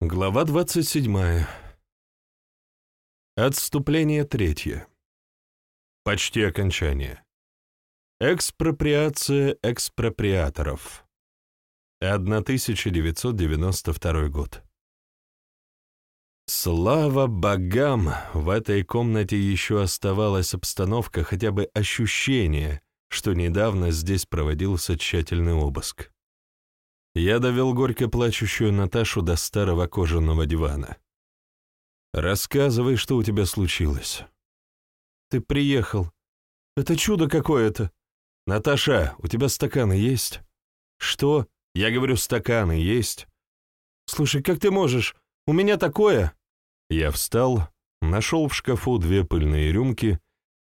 Глава 27. Отступление третье. Почти окончание. Экспроприация экспроприаторов. 1992 год. Слава богам, в этой комнате еще оставалась обстановка, хотя бы ощущение, что недавно здесь проводился тщательный обыск. Я довел горько плачущую Наташу до старого кожаного дивана. «Рассказывай, что у тебя случилось». «Ты приехал. Это чудо какое-то. Наташа, у тебя стаканы есть?» «Что? Я говорю, стаканы есть?» «Слушай, как ты можешь? У меня такое...» Я встал, нашел в шкафу две пыльные рюмки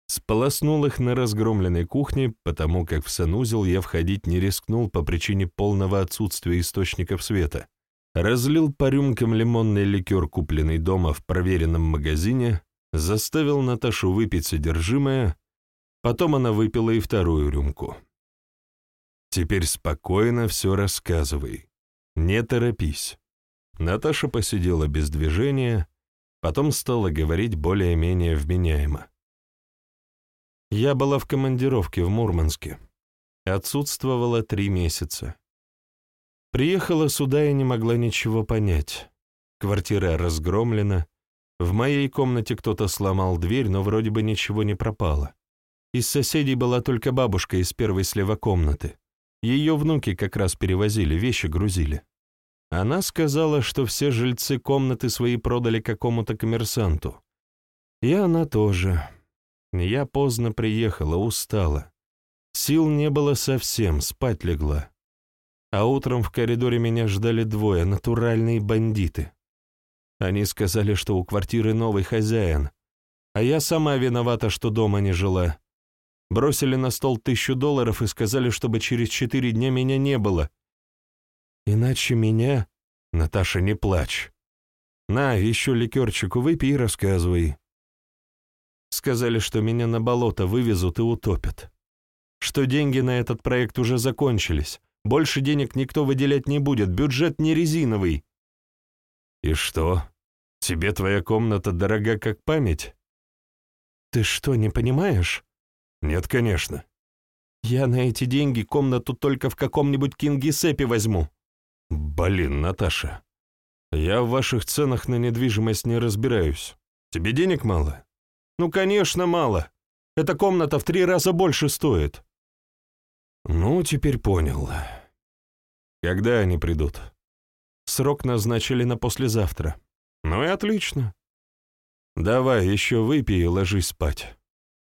Сполоснул их на разгромленной кухне, потому как в санузел я входить не рискнул по причине полного отсутствия источников света. Разлил по рюмкам лимонный ликер, купленный дома в проверенном магазине, заставил Наташу выпить содержимое, потом она выпила и вторую рюмку. «Теперь спокойно все рассказывай. Не торопись». Наташа посидела без движения, потом стала говорить более-менее вменяемо. Я была в командировке в Мурманске. Отсутствовала три месяца. Приехала сюда и не могла ничего понять. Квартира разгромлена. В моей комнате кто-то сломал дверь, но вроде бы ничего не пропало. Из соседей была только бабушка из первой слева комнаты. Ее внуки как раз перевозили, вещи грузили. Она сказала, что все жильцы комнаты свои продали какому-то коммерсанту. И она тоже. Я поздно приехала, устала. Сил не было совсем, спать легла. А утром в коридоре меня ждали двое, натуральные бандиты. Они сказали, что у квартиры новый хозяин, а я сама виновата, что дома не жила. Бросили на стол тысячу долларов и сказали, чтобы через четыре дня меня не было. Иначе меня... Наташа, не плачь. На, еще ликерчику выпей и рассказывай. Сказали, что меня на болото вывезут и утопят. Что деньги на этот проект уже закончились. Больше денег никто выделять не будет, бюджет не резиновый. И что? Тебе твоя комната дорога как память? Ты что, не понимаешь? Нет, конечно. Я на эти деньги комнату только в каком-нибудь Кингисеппе возьму. Блин, Наташа, я в ваших ценах на недвижимость не разбираюсь. Тебе денег мало? Ну, конечно, мало. Эта комната в три раза больше стоит. Ну, теперь понял. Когда они придут? Срок назначили на послезавтра. Ну и отлично. Давай, еще выпей и ложись спать.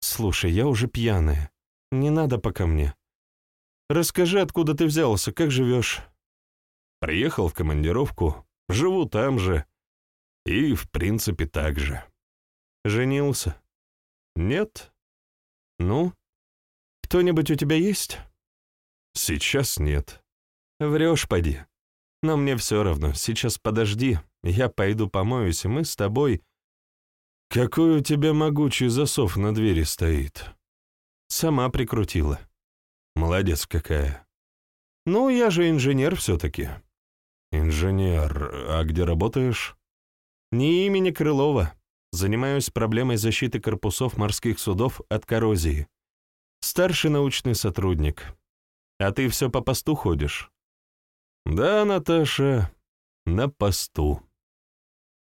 Слушай, я уже пьяная. Не надо пока мне. Расскажи, откуда ты взялся, как живешь? Приехал в командировку, живу там же. И, в принципе, так же. Женился? Нет? Ну? Кто-нибудь у тебя есть? Сейчас нет. Врешь, поди. Но мне все равно. Сейчас подожди. Я пойду помоюсь, и мы с тобой... Какой у тебя могучий засов на двери стоит. Сама прикрутила. Молодец какая. Ну, я же инженер все-таки. Инженер. А где работаешь? Не имени Крылова. Занимаюсь проблемой защиты корпусов морских судов от коррозии. Старший научный сотрудник. А ты все по посту ходишь? Да, Наташа, на посту.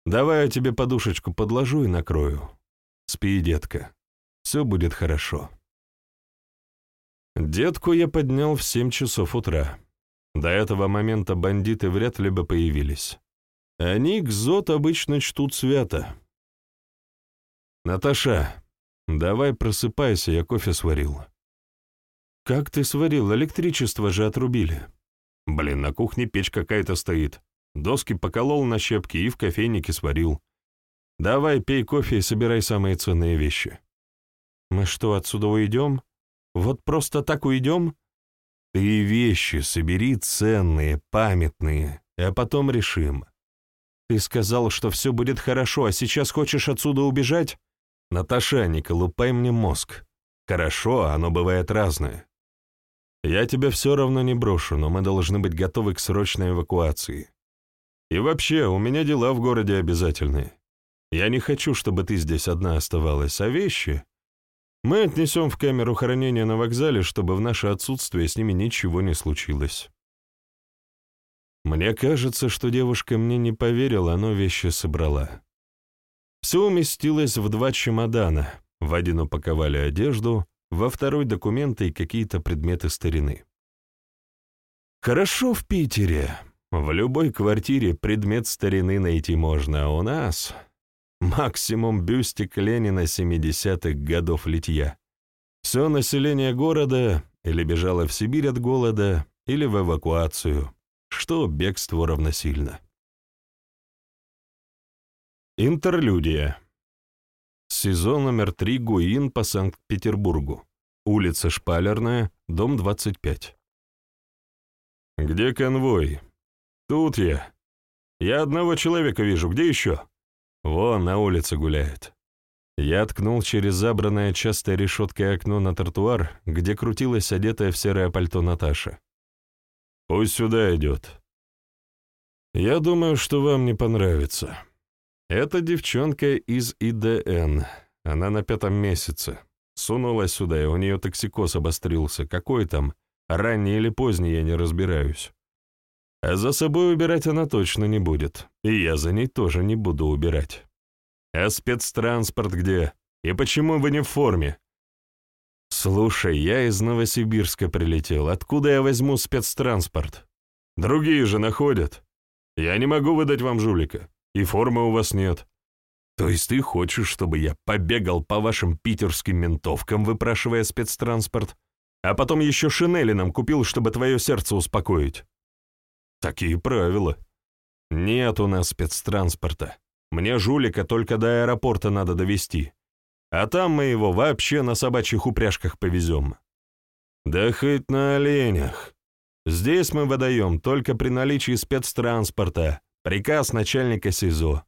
Давай я тебе подушечку подложу и накрою. Спи, детка. Все будет хорошо. Детку я поднял в семь часов утра. До этого момента бандиты вряд ли бы появились. Они кзот обычно чтут свято. «Наташа, давай просыпайся, я кофе сварил». «Как ты сварил? Электричество же отрубили». «Блин, на кухне печь какая-то стоит. Доски поколол на щепки и в кофейнике сварил. Давай пей кофе и собирай самые ценные вещи». «Мы что, отсюда уйдем? Вот просто так уйдем?» «Ты вещи собери ценные, памятные, а потом решим». «Ты сказал, что все будет хорошо, а сейчас хочешь отсюда убежать?» «Наташа, не колупай мне мозг. Хорошо, оно бывает разное. Я тебя все равно не брошу, но мы должны быть готовы к срочной эвакуации. И вообще, у меня дела в городе обязательные. Я не хочу, чтобы ты здесь одна оставалась, а вещи мы отнесем в камеру хранения на вокзале, чтобы в наше отсутствие с ними ничего не случилось. Мне кажется, что девушка мне не поверила, но вещи собрала. Все уместилось в два чемодана. В один упаковали одежду, во второй — документы и какие-то предметы старины. Хорошо в Питере. В любой квартире предмет старины найти можно, а у нас максимум бюстик Ленина 70-х годов литья. Все население города или бежало в Сибирь от голода, или в эвакуацию, что бегству равносильно. Интерлюдия. Сезон номер 3 Гуин по Санкт-Петербургу. Улица Шпалерная, дом 25. «Где конвой?» «Тут я. Я одного человека вижу. Где еще?» «Вон, на улице гуляет». Я ткнул через забранное частой решеткой окно на тротуар, где крутилась одетая в серое пальто Наташа. «Пусть сюда идет». «Я думаю, что вам не понравится». Это девчонка из ИДН. Она на пятом месяце. Сунулась сюда, и у нее токсикоз обострился. Какой там? Ранний или поздний, я не разбираюсь. А за собой убирать она точно не будет. И я за ней тоже не буду убирать. А спецтранспорт где? И почему вы не в форме? Слушай, я из Новосибирска прилетел. Откуда я возьму спецтранспорт? Другие же находят. Я не могу выдать вам жулика и формы у вас нет. То есть ты хочешь, чтобы я побегал по вашим питерским ментовкам, выпрашивая спецтранспорт, а потом еще шинели нам купил, чтобы твое сердце успокоить? Такие правила. Нет у нас спецтранспорта. Мне жулика только до аэропорта надо довести. А там мы его вообще на собачьих упряжках повезем. Да хоть на оленях. Здесь мы выдаем только при наличии спецтранспорта, Приказ начальника СИЗО.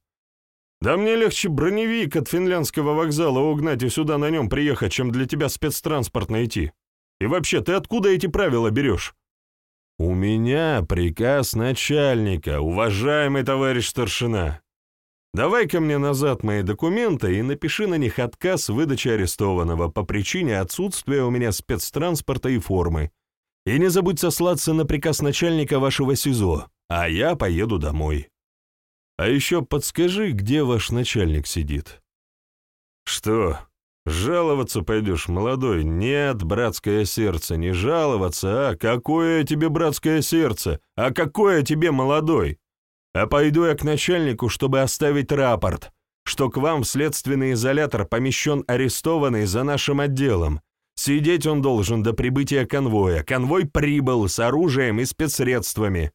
Да мне легче броневик от финляндского вокзала угнать и сюда на нем приехать, чем для тебя спецтранспорт найти. И вообще, ты откуда эти правила берешь? У меня приказ начальника, уважаемый товарищ старшина. давай ко мне назад мои документы и напиши на них отказ выдачи арестованного по причине отсутствия у меня спецтранспорта и формы. И не забудь сослаться на приказ начальника вашего СИЗО, а я поеду домой. А еще подскажи, где ваш начальник сидит?» «Что, жаловаться пойдешь, молодой? Нет, братское сердце, не жаловаться, а какое тебе братское сердце, а какое тебе молодой? А пойду я к начальнику, чтобы оставить рапорт, что к вам в следственный изолятор помещен арестованный за нашим отделом. Сидеть он должен до прибытия конвоя. Конвой прибыл с оружием и спецсредствами.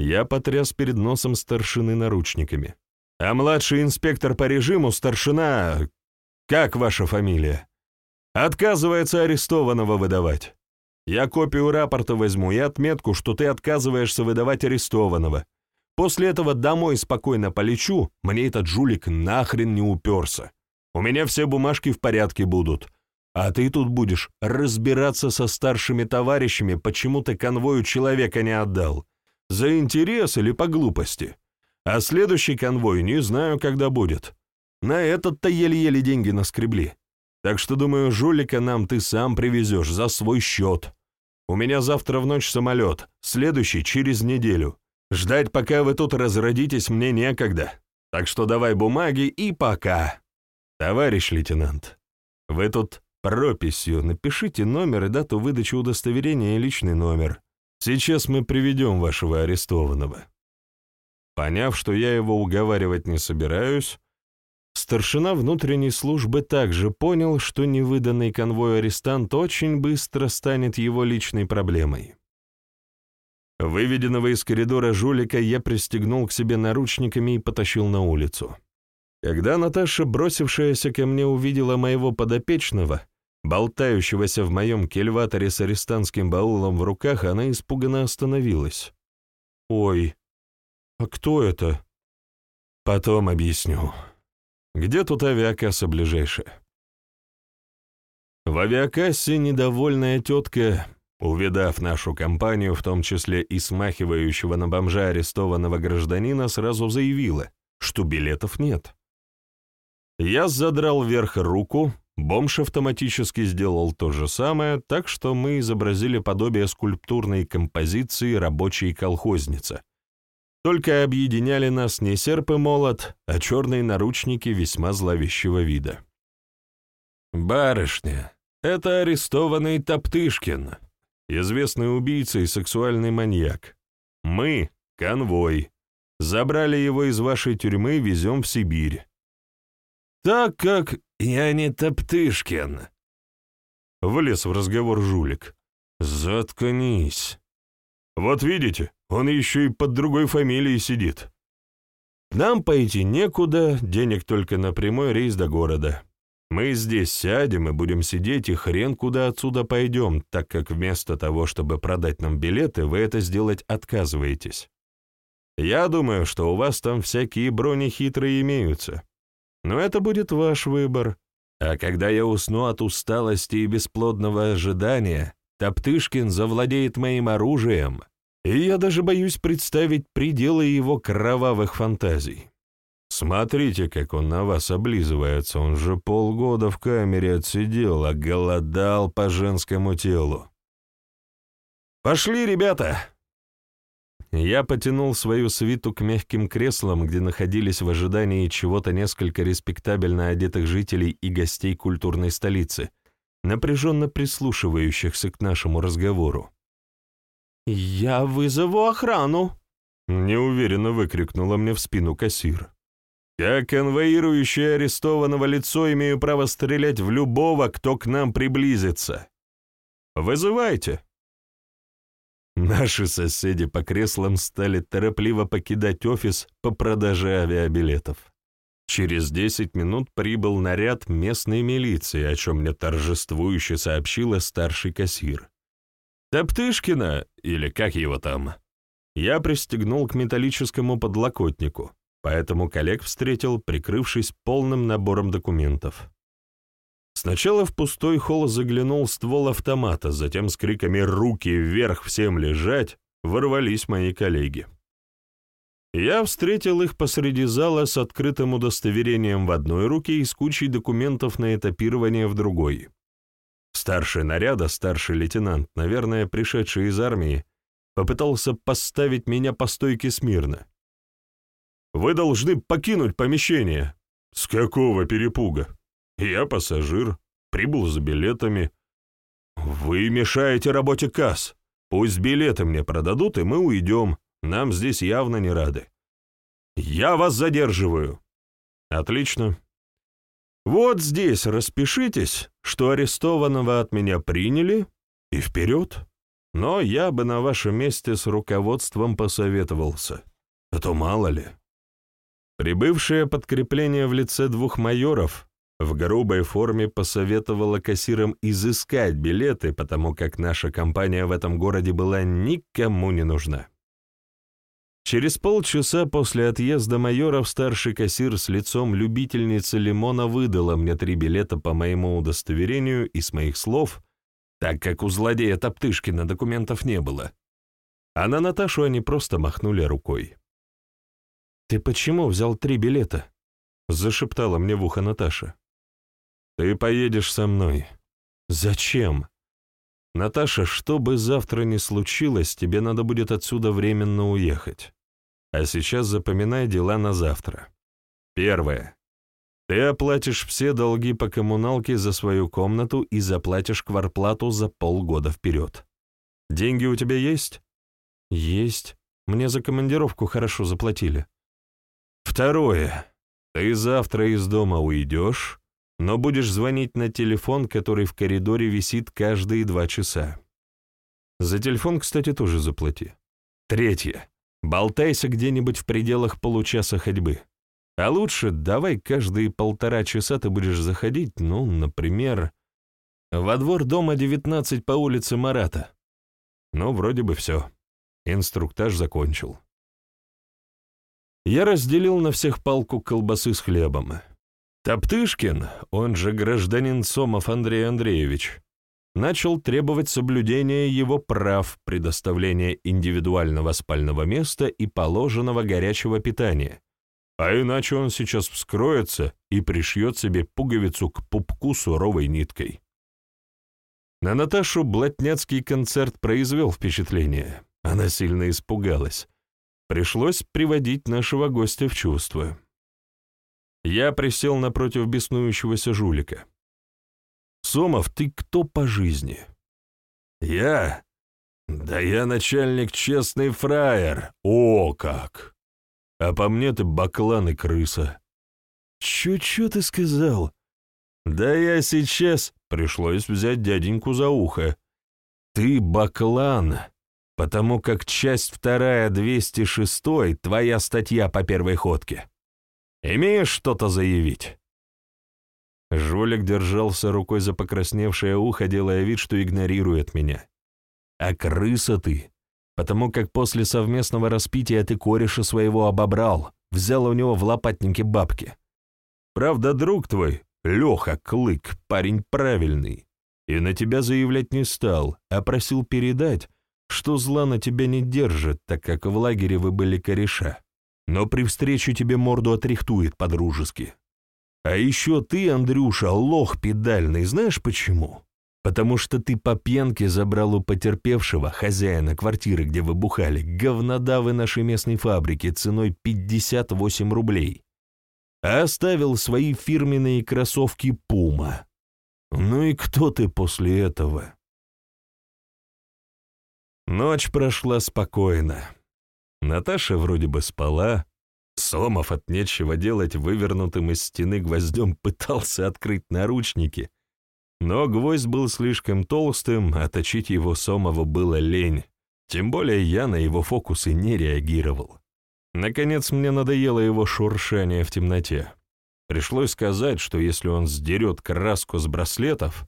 Я потряс перед носом старшины наручниками. «А младший инспектор по режиму, старшина... Как ваша фамилия?» «Отказывается арестованного выдавать. Я копию рапорта возьму и отметку, что ты отказываешься выдавать арестованного. После этого домой спокойно полечу, мне этот жулик нахрен не уперся. У меня все бумажки в порядке будут. А ты тут будешь разбираться со старшими товарищами, почему ты конвою человека не отдал. За интерес или по глупости? А следующий конвой не знаю, когда будет. На этот-то еле-еле деньги наскребли. Так что, думаю, жулика нам ты сам привезешь за свой счет. У меня завтра в ночь самолет, следующий через неделю. Ждать, пока вы тут разродитесь, мне некогда. Так что давай бумаги и пока. Товарищ лейтенант, вы тут прописью напишите номер и дату выдачи удостоверения и личный номер. Сейчас мы приведем вашего арестованного». Поняв, что я его уговаривать не собираюсь, старшина внутренней службы также понял, что невыданный конвой арестант очень быстро станет его личной проблемой. Выведенного из коридора жулика я пристегнул к себе наручниками и потащил на улицу. Когда Наташа, бросившаяся ко мне, увидела моего подопечного, болтающегося в моем кельваторе с арестантским баулом в руках, она испуганно остановилась. «Ой, а кто это?» «Потом объясню. Где тут авиакасса ближайшая?» В авиакассе недовольная тетка, увидав нашу компанию, в том числе и смахивающего на бомжа арестованного гражданина, сразу заявила, что билетов нет. Я задрал вверх руку, бомж автоматически сделал то же самое, так что мы изобразили подобие скульптурной композиции «Рабочей колхозница». Только объединяли нас не серп и молот, а черные наручники весьма зловещего вида. «Барышня, это арестованный Топтышкин, известный убийца и сексуальный маньяк. Мы — конвой. Забрали его из вашей тюрьмы, везем в Сибирь. Так как я не Топтышкин. Влез в разговор жулик. Заткнись. Вот видите, он еще и под другой фамилией сидит. Нам пойти некуда, денег только на прямой рейс до города. Мы здесь сядем и будем сидеть, и хрен куда отсюда пойдем, так как вместо того, чтобы продать нам билеты, вы это сделать отказываетесь. Я думаю, что у вас там всякие брони хитрые имеются. Но это будет ваш выбор. А когда я усну от усталости и бесплодного ожидания, Топтышкин завладеет моим оружием, и я даже боюсь представить пределы его кровавых фантазий. Смотрите, как он на вас облизывается, он же полгода в камере отсидел, а голодал по женскому телу. «Пошли, ребята!» Я потянул свою свиту к мягким креслам, где находились в ожидании чего-то несколько респектабельно одетых жителей и гостей культурной столицы, напряженно прислушивающихся к нашему разговору. «Я вызову охрану!» — неуверенно выкрикнула мне в спину кассир. «Как конвоирующее арестованного лицо имею право стрелять в любого, кто к нам приблизится. Вызывайте!» Наши соседи по креслам стали торопливо покидать офис по продаже авиабилетов. Через десять минут прибыл наряд местной милиции, о чем мне торжествующе сообщила старший кассир. Топтышкина, или как его там, я пристегнул к металлическому подлокотнику, поэтому коллег встретил, прикрывшись полным набором документов. Сначала в пустой холл заглянул ствол автомата, затем с криками «Руки вверх! Всем лежать!» ворвались мои коллеги. Я встретил их посреди зала с открытым удостоверением в одной руке и с кучей документов на этапирование в другой. Старший наряда, старший лейтенант, наверное, пришедший из армии, попытался поставить меня по стойке смирно. «Вы должны покинуть помещение». «С какого перепуга?» Я пассажир, прибыл за билетами. Вы мешаете работе касс. Пусть билеты мне продадут, и мы уйдем. Нам здесь явно не рады. Я вас задерживаю. Отлично. Вот здесь распишитесь, что арестованного от меня приняли, и вперед. Но я бы на вашем месте с руководством посоветовался. А то мало ли. Прибывшее подкрепление в лице двух майоров в грубой форме посоветовала кассирам изыскать билеты, потому как наша компания в этом городе была никому не нужна. Через полчаса после отъезда майоров старший кассир с лицом любительницы лимона выдала мне три билета по моему удостоверению и с моих слов, так как у злодея Топтышкина документов не было. А на Наташу они просто махнули рукой. «Ты почему взял три билета?» — зашептала мне в ухо Наташа. Ты поедешь со мной. Зачем? Наташа, что бы завтра ни случилось, тебе надо будет отсюда временно уехать. А сейчас запоминай дела на завтра. Первое. Ты оплатишь все долги по коммуналке за свою комнату и заплатишь кварплату за полгода вперед. Деньги у тебя есть? Есть. Мне за командировку хорошо заплатили. Второе. Ты завтра из дома уйдешь, но будешь звонить на телефон, который в коридоре висит каждые два часа. За телефон, кстати, тоже заплати. Третье. Болтайся где-нибудь в пределах получаса ходьбы. А лучше давай каждые полтора часа ты будешь заходить, ну, например, во двор дома 19 по улице Марата. Ну, вроде бы все. Инструктаж закончил. Я разделил на всех палку колбасы с хлебом. Топтышкин, он же гражданин Сомов Андрей Андреевич, начал требовать соблюдения его прав, предоставления индивидуального спального места и положенного горячего питания, а иначе он сейчас вскроется и пришьет себе пуговицу к пупку суровой ниткой. На Наташу блатняцкий концерт произвел впечатление. Она сильно испугалась. Пришлось приводить нашего гостя в чувство. Я присел напротив беснующегося жулика. «Сомов, ты кто по жизни?» «Я? Да я начальник честный фраер. О, как! А по мне ты баклан и крыса». «Чё-чё ты сказал?» «Да я сейчас...» Пришлось взять дяденьку за ухо. «Ты баклан, потому как часть вторая 206 твоя статья по первой ходке. Имеешь что-то заявить?» Жолик держался рукой за покрасневшее ухо, делая вид, что игнорирует меня. «А крыса ты, потому как после совместного распития ты кореша своего обобрал, взял у него в лопатнике бабки. Правда, друг твой, Леха Клык, парень правильный, и на тебя заявлять не стал, а просил передать, что зла на тебя не держит, так как в лагере вы были кореша, но при встрече тебе морду отрихтует по-дружески. А еще ты, Андрюша, лох педальный, знаешь почему? Потому что ты по пьянке забрал у потерпевшего, хозяина квартиры, где вы бухали, говнодавы нашей местной фабрики ценой 58 рублей а оставил свои фирменные кроссовки «Пума». Ну и кто ты после этого? Ночь прошла спокойно. Наташа вроде бы спала. Сомов от нечего делать вывернутым из стены гвоздем пытался открыть наручники, но гвоздь был слишком толстым, а точить его Сомову было лень, тем более я на его фокусы не реагировал. Наконец мне надоело его шуршание в темноте. Пришлось сказать, что если он сдерет краску с браслетов,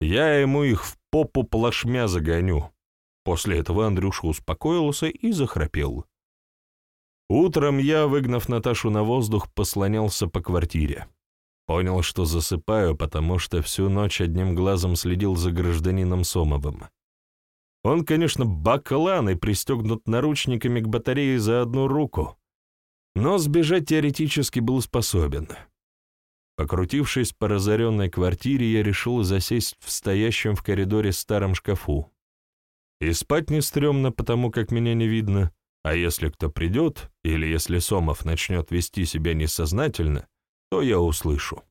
я ему их в попу плашмя загоню. После этого Андрюша успокоился и захрапел. Утром я, выгнав Наташу на воздух, послонялся по квартире. Понял, что засыпаю, потому что всю ночь одним глазом следил за гражданином Сомовым. Он, конечно, баклан и пристегнут наручниками к батарее за одну руку, но сбежать теоретически был способен. Покрутившись по разоренной квартире, я решил засесть в стоящем в коридоре старом шкафу. И спать не стрёмно, потому как меня не видно, а если кто придет, или если Сомов начнет вести себя несознательно, то я услышу.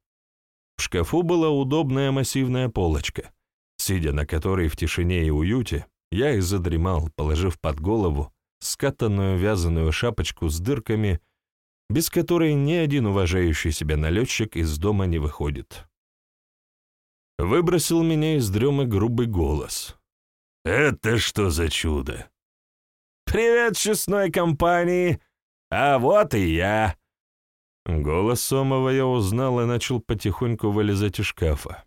В шкафу была удобная массивная полочка, сидя на которой в тишине и уюте я и задремал, положив под голову скатанную вязаную шапочку с дырками, без которой ни один уважающий себя налетчик из дома не выходит. Выбросил меня из дремы грубый голос. «Это что за чудо?» «Привет, честной компании! А вот и я!» Голос Сомова я узнал и начал потихоньку вылезать из шкафа.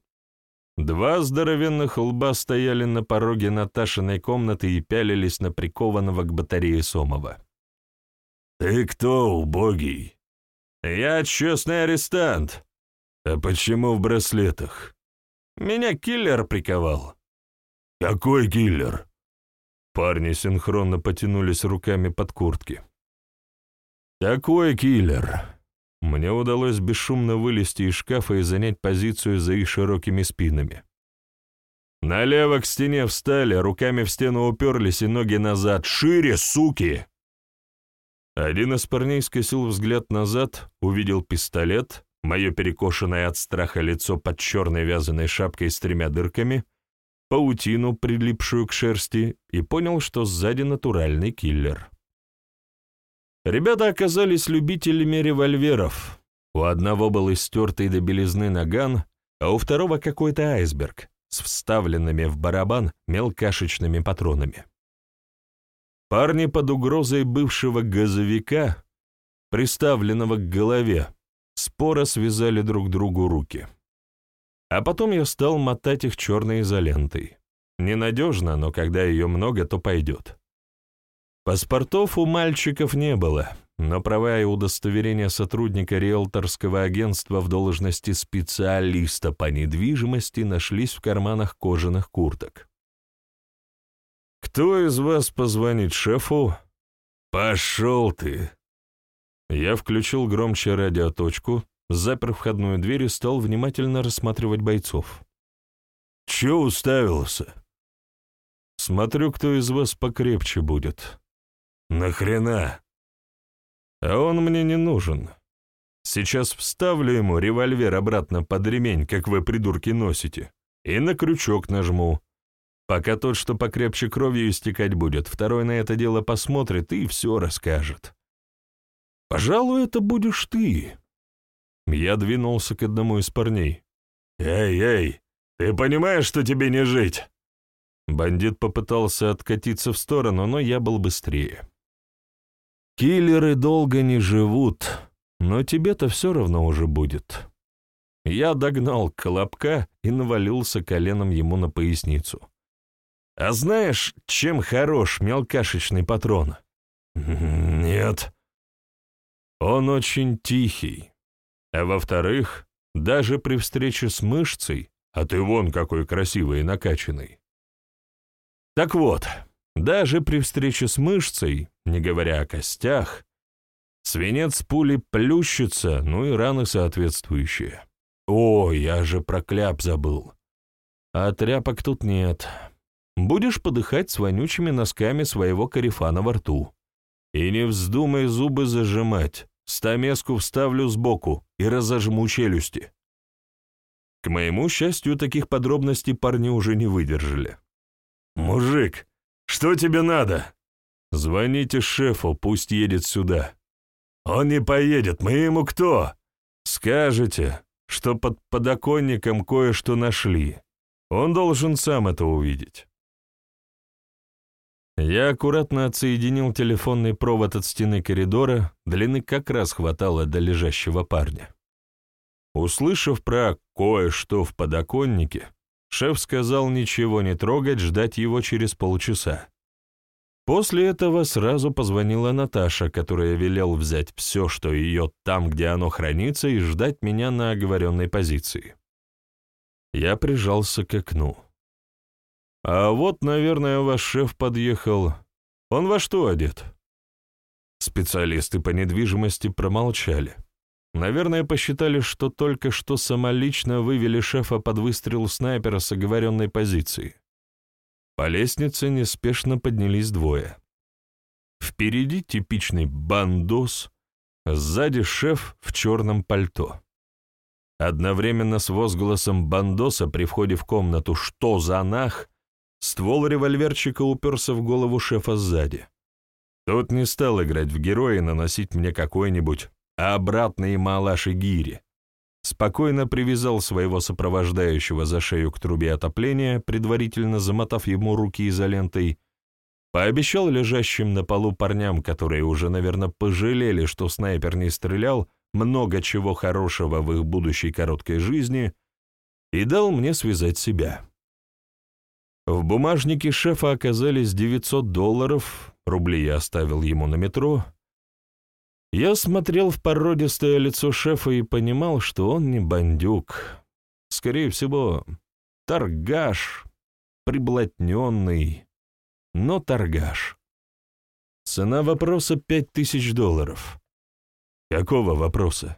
Два здоровенных лба стояли на пороге Наташиной комнаты и пялились на прикованного к батарее Сомова. «Ты кто, убогий?» «Я честный арестант». «А почему в браслетах?» «Меня киллер приковал». «Какой киллер?» Парни синхронно потянулись руками под куртки. «Такой киллер. Мне удалось бесшумно вылезти из шкафа и занять позицию за их широкими спинами. Налево к стене встали, руками в стену уперлись и ноги назад. «Шире, суки!» Один из парней скосил взгляд назад, увидел пистолет, мое перекошенное от страха лицо под черной вязаной шапкой с тремя дырками, паутину, прилипшую к шерсти, и понял, что сзади натуральный киллер. Ребята оказались любителями револьверов. У одного был истертый до белизны наган, а у второго какой-то айсберг с вставленными в барабан мелкашечными патронами. Парни под угрозой бывшего газовика, приставленного к голове, споро связали друг другу руки. А потом я стал мотать их черной изолентой. Ненадежно, но когда ее много, то пойдет. Паспортов у мальчиков не было, но права и удостоверение сотрудника риэлторского агентства в должности специалиста по недвижимости нашлись в карманах кожаных курток. «Кто из вас позвонит шефу?» «Пошел ты!» Я включил громче радиоточку, запер входную дверь и стал внимательно рассматривать бойцов. «Че уставился?» «Смотрю, кто из вас покрепче будет». «Нахрена?» «А он мне не нужен. Сейчас вставлю ему револьвер обратно под ремень, как вы, придурки, носите, и на крючок нажму. Пока тот, что покрепче кровью истекать будет, второй на это дело посмотрит и все расскажет. Пожалуй, это будешь ты. Я двинулся к одному из парней. «Эй, эй, ты понимаешь, что тебе не жить?» Бандит попытался откатиться в сторону, но я был быстрее. «Киллеры долго не живут, но тебе-то все равно уже будет». Я догнал Колобка и навалился коленом ему на поясницу. А знаешь, чем хорош мелкашечный патрон? Нет. Он очень тихий. А во-вторых, даже при встрече с мышцей, а ты вон какой красивый и накачанный. Так вот, даже при встрече с мышцей, не говоря о костях, свинец пули плющится, ну и раны соответствующие. О, я же про кляп забыл. А тряпок тут нет будешь подыхать с вонючими носками своего карифана во рту. И не вздумай зубы зажимать, стамеску вставлю сбоку и разожму челюсти. К моему счастью, таких подробностей парни уже не выдержали. «Мужик, что тебе надо?» «Звоните шефу, пусть едет сюда». «Он не поедет, мы ему кто?» «Скажете, что под подоконником кое-что нашли. Он должен сам это увидеть». Я аккуратно отсоединил телефонный провод от стены коридора, длины как раз хватало до лежащего парня. Услышав про кое-что в подоконнике, шеф сказал ничего не трогать, ждать его через полчаса. После этого сразу позвонила Наташа, которая велел взять все, что ее там, где оно хранится, и ждать меня на оговоренной позиции. Я прижался к окну. А вот, наверное, ваш шеф подъехал. Он во что одет? Специалисты по недвижимости промолчали. Наверное, посчитали, что только что самолично вывели шефа под выстрел снайпера с оговоренной позиции. По лестнице неспешно поднялись двое. Впереди типичный бандос, сзади шеф в черном пальто. Одновременно с возгласом бандоса при входе в комнату «Что за нах?» Ствол револьверчика уперся в голову шефа сзади. Тот не стал играть в героя и наносить мне какой-нибудь, обратные малаши гири. Спокойно привязал своего сопровождающего за шею к трубе отопления, предварительно замотав ему руки изолентой, пообещал лежащим на полу парням, которые уже, наверное, пожалели, что снайпер не стрелял, много чего хорошего в их будущей короткой жизни, и дал мне связать себя. В бумажнике шефа оказались 900 долларов, рубли я оставил ему на метро. Я смотрел в породистое лицо шефа и понимал, что он не бандюк. Скорее всего, торгаш, приблотненный, но торгаш. Цена вопроса — пять тысяч долларов. Какого вопроса?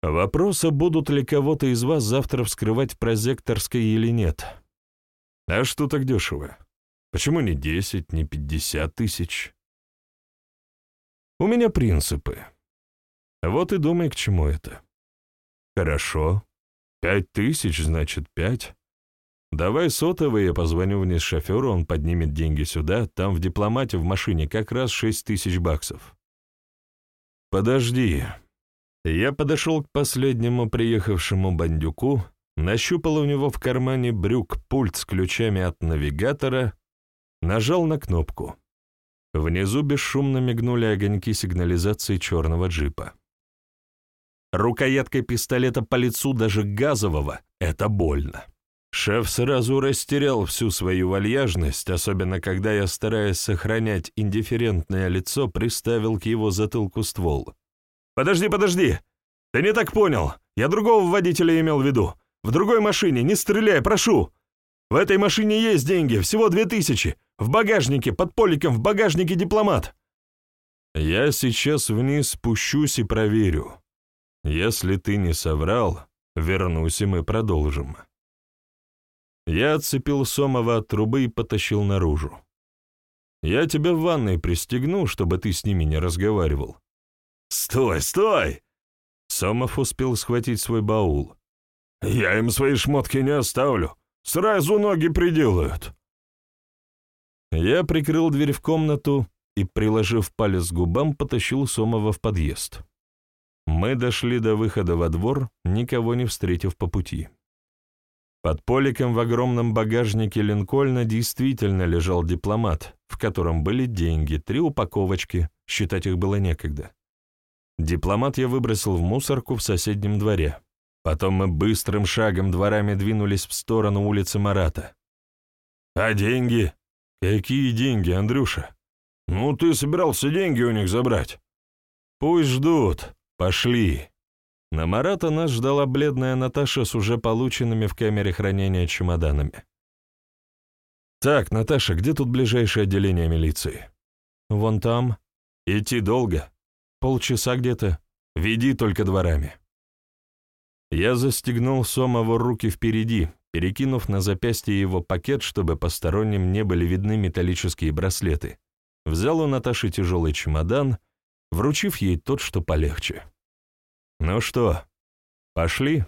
Вопроса, будут ли кого-то из вас завтра вскрывать в прозекторской или нет. А что так дешево? Почему не десять, не пятьдесят тысяч? У меня принципы. Вот и думай, к чему это. Хорошо. Пять тысяч, значит, пять. Давай сотовый, я позвоню вниз шоферу, он поднимет деньги сюда, там в дипломате в машине как раз шесть тысяч баксов. Подожди. Я подошел к последнему приехавшему бандюку, нащупал у него в кармане брюк пульт с ключами от навигатора, нажал на кнопку. Внизу бесшумно мигнули огоньки сигнализации черного джипа. Рукояткой пистолета по лицу даже газового — это больно. Шеф сразу растерял всю свою вальяжность, особенно когда я, стараясь сохранять индифферентное лицо, приставил к его затылку ствол. «Подожди, подожди! Ты не так понял! Я другого водителя имел в виду! В другой машине! Не стреляй, прошу! В этой машине есть деньги, всего две тысячи! В багажнике, под поликом, в багажнике дипломат!» «Я сейчас вниз спущусь и проверю. Если ты не соврал, вернусь, и мы продолжим». Я отцепил Сомова от трубы и потащил наружу. «Я тебя в ванной пристегну, чтобы ты с ними не разговаривал». «Стой, стой!» Сомов успел схватить свой баул. «Я им свои шмотки не оставлю. Сразу ноги приделают». Я прикрыл дверь в комнату и, приложив палец к губам, потащил Сомова в подъезд. Мы дошли до выхода во двор, никого не встретив по пути. Под поликом в огромном багажнике Линкольна действительно лежал дипломат, в котором были деньги, три упаковочки, считать их было некогда. Дипломат я выбросил в мусорку в соседнем дворе. Потом мы быстрым шагом дворами двинулись в сторону улицы Марата. «А деньги?» «Какие деньги, Андрюша?» «Ну, ты собирался деньги у них забрать». «Пусть ждут. Пошли». На Марата нас ждала бледная Наташа с уже полученными в камере хранения чемоданами. «Так, Наташа, где тут ближайшее отделение милиции?» «Вон там. Идти долго. Полчаса где-то. Веди только дворами». Я застегнул Сомову руки впереди, перекинув на запястье его пакет, чтобы посторонним не были видны металлические браслеты. Взял у Наташи тяжелый чемодан, вручив ей тот, что полегче. «Ну что, пошли?»